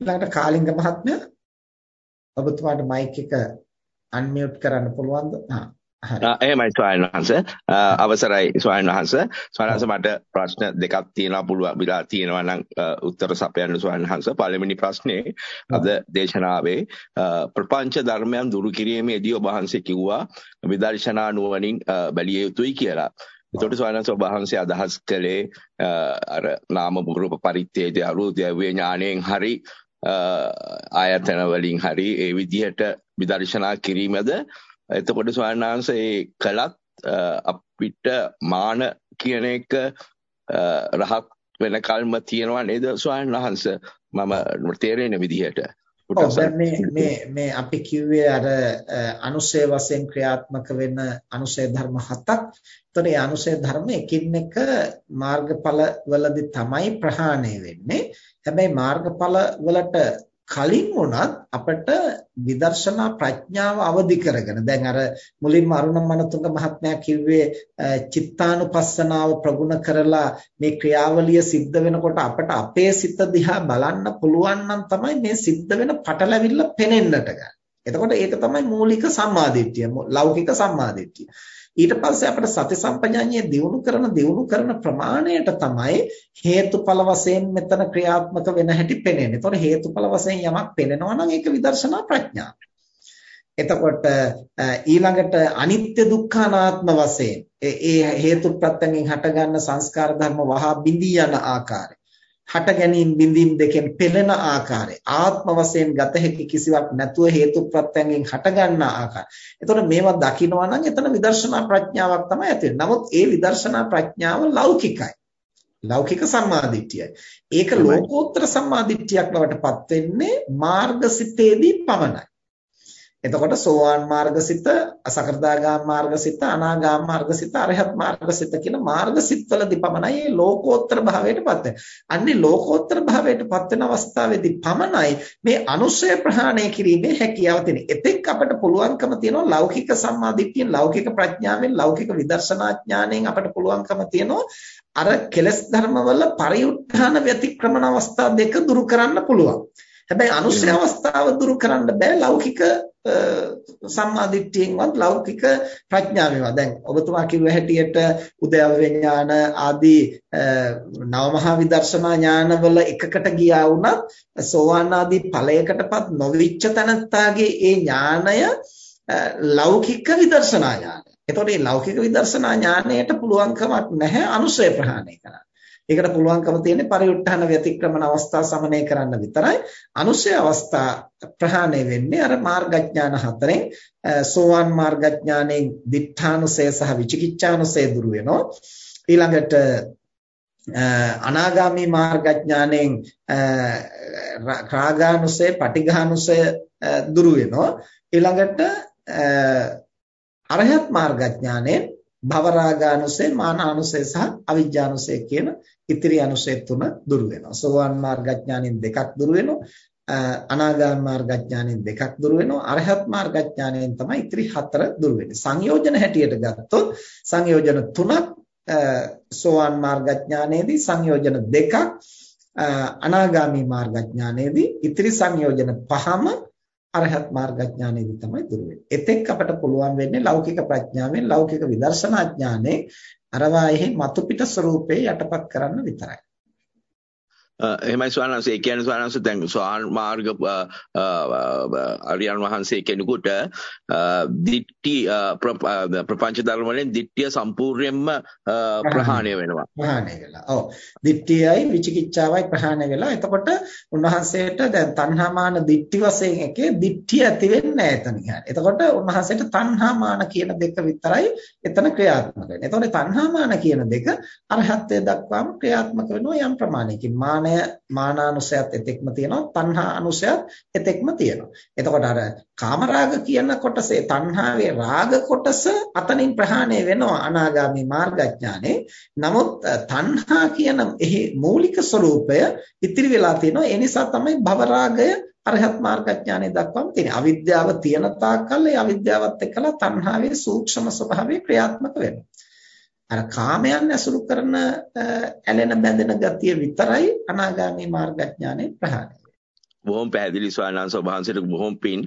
ඊළඟට කාලිංග මහත්මයා ඔබතුමාට මයික් එක අන්මියුට් කරන්න පුළුවන්ද? හා එහෙමයි ස්වාමීන් වහන්සේ අවසරයි ස්වාමීන් වහන්සේ ස්වාමීන් වහන්සේ මට ප්‍රශ්න දෙකක් තියෙනවා පුළුවන් විලා තියෙනවා නම් උත්තර සපයන්න ස්වාමීන් වහන්සේ පළවෙනි ප්‍රශ්නේ අද දේශනාවේ ප්‍රපංච ධර්මයන් දුරු කිරීමේදී ඔබ වහන්සේ කිව්වා විදර්ශනා නුවණින් බැලිය යුතුයි කියලා. එතකොට ස්වාමීන් වහන්සේ ඔබ වහන්සේ අදහස් කළේ අර නාම රූප පරිත්‍යාගය අරුද්‍යවේ ඥාණයෙන් හරි ආයතන වලින් හරි ඒ විදිහට විදර්ශනා කිරීමද? එතකොට ස්වාමීන් වහන්සේ කලත් අපිට මාන කියන එක රහත් වෙන කල්ම තියනවා නේද ස්වාමීන් වහන්සේ? මම තේරෙන විදිහට. ඔව් මේ මේ මේ අපි කිව්වේ අර අනුසය වශයෙන් ක්‍රියාත්මක වෙන අනුසය ධර්ම හතක්. එතකොට මේ අනුසය ධර්ම එකින් එක මාර්ගඵල වලදී තමයි ප්‍රහාණය වෙන්නේ. හැබැයි මාර්ගඵල වලට කලින් වුණත් අපිට විදර්ශනා ප්‍රඥාව අවදි කරගෙන දැන් අර මුලින්ම අරුණ මනතුංග මහත්මයා කිව්වේ චිත්තානුපස්සනාව ප්‍රගුණ කරලා මේ ක්‍රියාවලිය සිද්ධ වෙනකොට අපිට අපේ සිත දිහා බලන්න පුළුවන් නම් තමයි මේ සිද්ධ වෙන පටලැවිල්ල පෙනෙන්නට ගන්න. එතකොට ඒක තමයි මූලික සම්මාදිට්ඨිය ලෞකික සම්මාදිට්ඨිය. ඊට පස්සේ අපිට සති සම්පජාඤ්ඤය දියුණු කරන දියුණු කරන ප්‍රමාණයට තමයි හේතුඵල වශයෙන් මෙතන ක්‍රියාත්මක වෙන හැටි පේන්නේ. ඒතකොට හේතුඵල වශයෙන් යමක් පේනවා නම් ඒක විදර්ශනා ප්‍රඥාව. එතකොට ඊළඟට අනිත්‍ය දුක්ඛ අනාත්ම වශයෙන් ඒ හේතු ප්‍රත්‍යයෙන් හටගන්න සංස්කාර ධර්ම වහා බිඳී යන ආකාරය හට ගැනීම බිඳීම් දෙකෙන් පෙළෙන ආකාරය ආත්ම වශයෙන් ගත හැකි කිසිවක් නැතුව හේතු ප්‍රත්‍යයෙන් හට ගන්නා ආකාරය. එතකොට මේවා දකිනවා නම් එතන විදර්ශනා ප්‍රඥාවක් තමයි ඇති නමුත් ඒ විදර්ශනා ප්‍රඥාව ලෞකිකයි. ලෞකික සම්මාදිට්ඨියයි. ඒක ලෝකෝත්තර සම්මාදිට්ඨියක් බවට පත් වෙන්නේ මාර්ගසිතේදී පමණයි. එතකොට සෝවාන් මාර්ගසිත, අසකර්දාගාම මාර්ගසිත, අනාගාම මාර්ගසිත, අරහත් මාර්ගසිත කියන මාර්ගසිතවලදී පමණයි මේ ලෝකෝත්තර භාවයටපත් වෙන්නේ. අන්නේ ලෝකෝත්තර භාවයටපත් වෙන අවස්ථාවේදී පමණයි මේ අනුශය ප්‍රහාණය කිරීමේ හැකියාව තියෙන්නේ. එතෙක් අපට පුළුවන්කම තියෙනවා ලෞකික සම්මාදිට්ඨියෙන්, ලෞකික ප්‍රඥාවෙන්, ලෞකික විදර්ශනා ඥාණයෙන් අපට පුළුවන්කම තියෙනවා අර කෙලස් ධර්මවල පරිඋත්ථාන ව්‍යතික්‍රමන අවස්ථා දෙක දුරු කරන්න පුළුවන්. හැබැයි අනුශය අවස්ථාව දුරු කරන්න බෑ ලෞකික සම්මාදිට්ඨියෙන්වත් ලෞකික ප්‍රඥාවෙන්වත් දැන් ඔබතුමා කිව්ව හැටියට උද්‍යව ඥාන ආදී නවමහා විදර්ශනා ඥානවල එකකට ගියා වුණත් සෝවාන් ආදී ඵලයකටපත් නොවිච්ච තනත්තාගේ ඒ ඥානය ලෞකික විදර්ශනා ඥානය. එතකොට මේ ලෞකික විදර්ශනා ඥානයට පුළුවන්කමක් නැහැ අනුසය ප්‍රහාණය කරන්න. ඒකට පුළුවන්කම තියෙන්නේ පරිඋත්ථාන ව්‍යතික්‍රමන අවස්ථා සමනය කරන්න විතරයි. අනුශය අවස්ථා ප්‍රහාණය වෙන්නේ අර මාර්ගඥාන හතරෙන් සෝවාන් මාර්ගඥාණයෙන් දිඨානුසය සහ විචිකිච්ඡානුසය දුරු වෙනවා. ඊළඟට අනාගාමී මාර්ගඥාණයෙන් රාගානුසය, පටිඝානුසය දුරු වෙනවා. ඊළඟට අරහත් මාර්ගඥාණයෙන් භවරාගානුසය, මානානුසය සහ අවිජ්ජානුසය කියන ඉතිරි අනුසය තුන දුරු වෙනවා. සෝවාන් මාර්ගඥානෙන් දෙකක් දුරු වෙනවා. අනාගාමී මාර්ගඥානෙන් දෙකක් දුරු වෙනවා. අරහත් මාර්ගඥානෙන් තමයි ඉතිරි හතර දුරු වෙන්නේ. සංයෝජන හැටියට ගත්තොත් සංයෝජන තුනක් සෝවාන් මාර්ගඥානයේදී සංයෝජන දෙකක් අනාගාමී මාර්ගඥානයේදී ඉතිරි සංයෝජන පහම අරහත් මාර්ගඥානෙදි තමයි දුර වෙන්නේ. එතෙක් අපට පුළුවන් වෙන්නේ ලෞකික ප්‍රඥාවෙන් ලෞකික විදර්ශනා ඥානෙ අරවායෙහි මතු පිට ස්වરૂපේ යටපත් කරන්න විතරයි. එහෙමයි ස්වාමීන් වහන්සේ. ඒ කියන්නේ ස්වාමීන් වහන්සේ දැන් ස්වාන් මාර්ග අරියන් වහන්සේ කෙනෙකුට දිට්ටි ප්‍රපංච ධර්ම වලින් දිට්ඨිය සම්පූර්ණයෙන්ම ප්‍රහාණය වෙනවා. ප්‍රහාණය වෙලා. ඔව්. දිට්ඨියයි විචිකිච්ඡාවයි ප්‍රහාණය වෙලා. එතකොට උන්වහන්සේට දැන් තණ්හාමාන දිට්ඨි වශයෙන් එකේ දිට්ඨිය ඇති වෙන්නේ නැහැ එතන. එතකොට උන්වහන්සේට තණ්හාමාන කියන දෙක විතරයි එතන ක්‍රියාත්මක වෙන්නේ. එතකොට තණ්හාමාන කියන දෙක අරහත්ත්වයට දක්වාම ක්‍රියාත්මක වෙනවා යම් ප්‍රමාණයකින්. මානය මානානුසයත් එතෙක්ම තියෙනවා තණ්හා අනුසයත් එතෙක්ම තියෙනවා. එතකොට අර කාමරාග කියන කොටසේ තණ්හාවේ රාග කොටස අතනින් ප්‍රහාණය වෙනවා අනාගාමී මාර්ගඥානේ. නමුත් තණ්හා කියන එහි මූලික ස්වરૂපය ඉතිරි වෙලා තියෙනවා. ඒ නිසා තමයි භවරාගය අරහත් මාර්ගඥානය දක්වාම තියෙන්නේ. අවිද්‍යාව තියෙන තාක්කල් ඒ අවිද්‍යාවත් එක්කලා තණ්හාවේ සූක්ෂම ස්වභාවය ක්‍රියාත්මක වෙනවා. අර කාමයන් ඇසුරු කරන ඇලෙන බැඳෙන ගතිය විතරයි අනාගාමී මාර්ගඥානෙ ප්‍රහාණය බොහොම පැහැදිලි ස්වාමීන් වහන්සේ බොහොම පින්